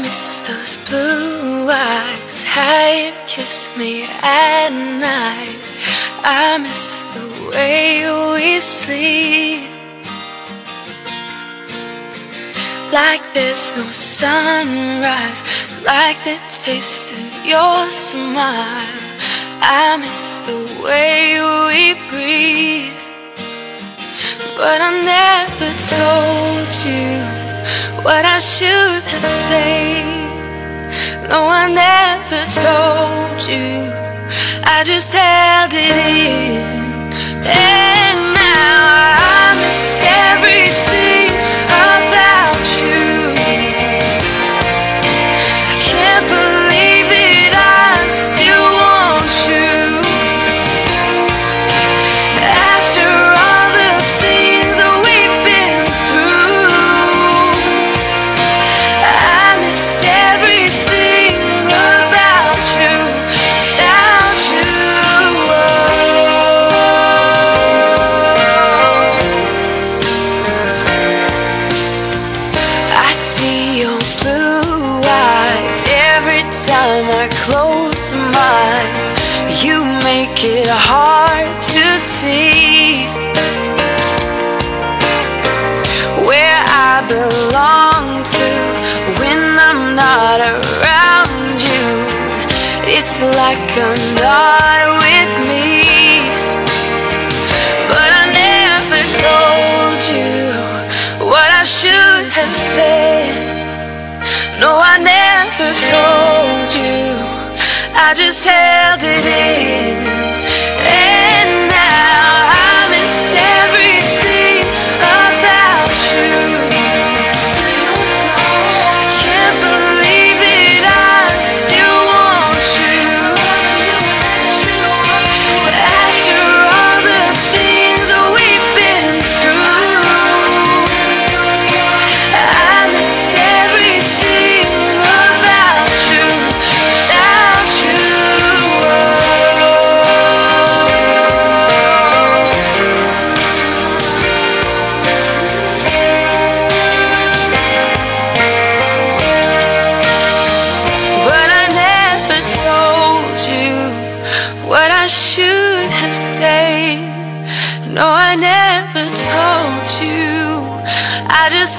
miss those blue eyes, how you kiss me at night. I miss the way we sleep. Like there's no sunrise, like the taste of your smile. I miss the way we breathe. But I never told you what I should have said. No, I never told you. I just held it in. Close mine. You make it hard to see where I belong to when I'm not around you. It's like I'm not with me. But I never told you what I should have said. No, I never told you. I just held it. I just